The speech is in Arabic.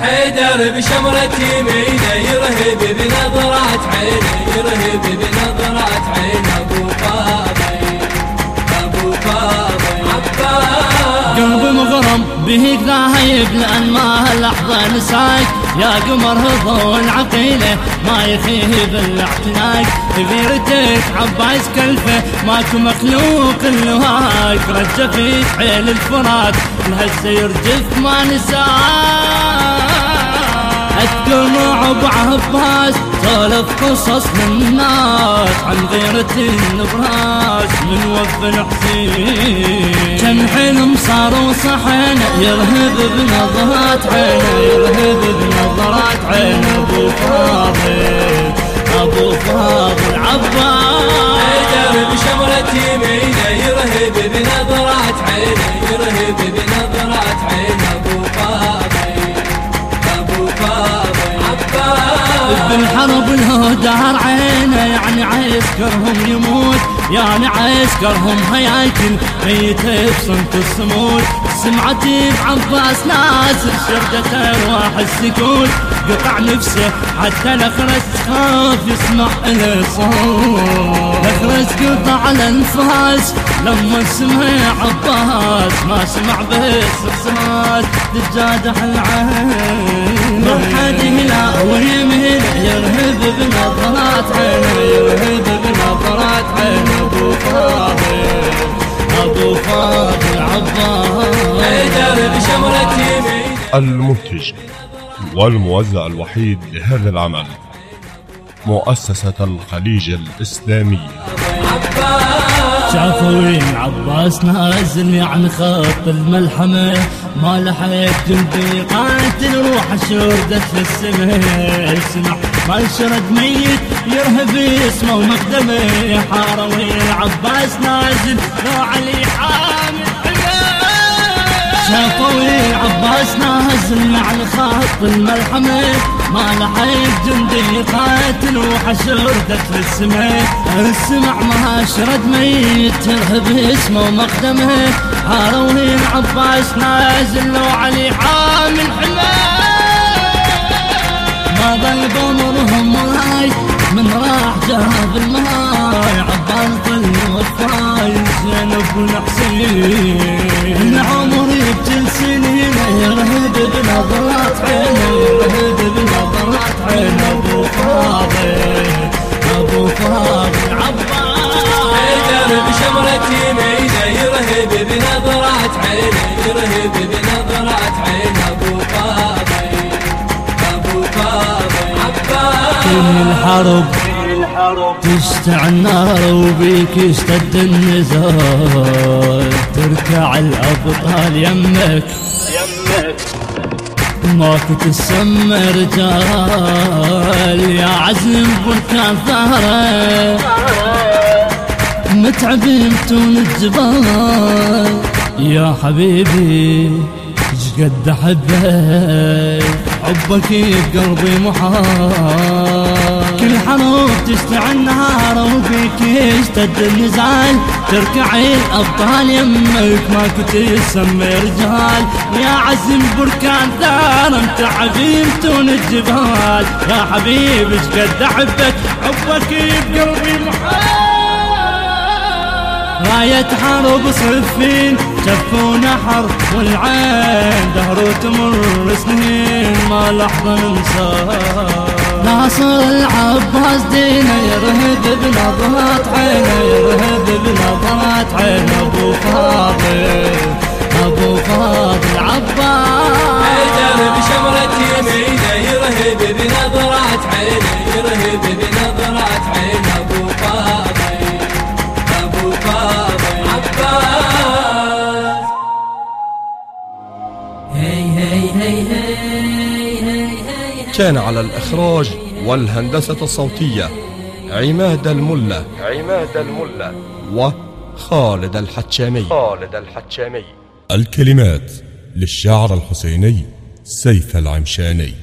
حيدر بشمرة يمينه يرهب بنظرات عينه يرهب بنظرات عينه بهيك ذاهب لأن ما هاللحظه نساك. يا قمر هضو العقيله ما يخيب الاعتناق غيرتك عباس كلفة ماكو مخلوق الهاك رجع فيك حيل الفرات الهزه يرجف ما نساك. اذكر ابو عباس سولف قصص من الناس عن غيرة النبراس من وف الحسين كم حلم صار وصحن يرهب بنظرات عينه يرهب بنظرات عينه. أبو فاضل أبو فاضل عباس. حيدر بشمرة يمينه يرهب بنظرات عينه. بالحرب له دار عينه يعني عسكرهم يموت يعني عسكرهم هياكل ميتة بصمت الصمود. سمعتي بعباس ناس شردة ارواح السكوت قطع نفسه حتى الأخرس تخاف يسمع له صوت الأخرس قطع الأنفاس لما سمع عباس ما سمع بس احساس تجادح العين مرحده المنتج والموزع الوحيد لهذا العمل مؤسسة الخليج الإسلامية عباس شافوا وين عباس نازل يعني خط الملحمة ما لحق جنبي قاتل روح شردت في السماء. اسمع ما شرد ميت يرهب اسمه ومقدمه حاروي عباس نازل نازل على خط الملحمة ما لحق جندي قاتل وحشردت في السماء السمع ما شرد ميت ترهب اسمه ومقدمه هاروين عباس نازل لو علي حامل حماه ما ظل بأمرهم راي من راح جاب الماي عباس فاضل عباس من الحرب تشتع النار وبيك يشتد النزال تركع الأبطال يمك ماكو تسمى رجال يا عزم بركان ثهره متعبين بتون الجبال يا حبيبي إيش قد أحبك؟ حبك بقلبي محال. كل حروف تشتعل النهار وفيك يشتد النزال. تركعي الابطال يمك ما كنت تسمي رجال. يا عزم بركان ثار متعبين تون الجبال. يا حبيبي إيش قد أحبك؟ حبك بقلبي محال. راية حرب صفين شفونا حرب والعين دهر تمر سنين ما لحظة ننسى. ناصر العباس دينا يرهب بنظرات عينه يرهب بنظرات عينه أبو فاضل أبو فاضل عباس. كان على الإخراج والهندسة الصوتية عماد الملا عماد الملا وخالد الحتشامي. خالد الحتشامي. الكلمات للشاعر الحسيني سيف العمشاني.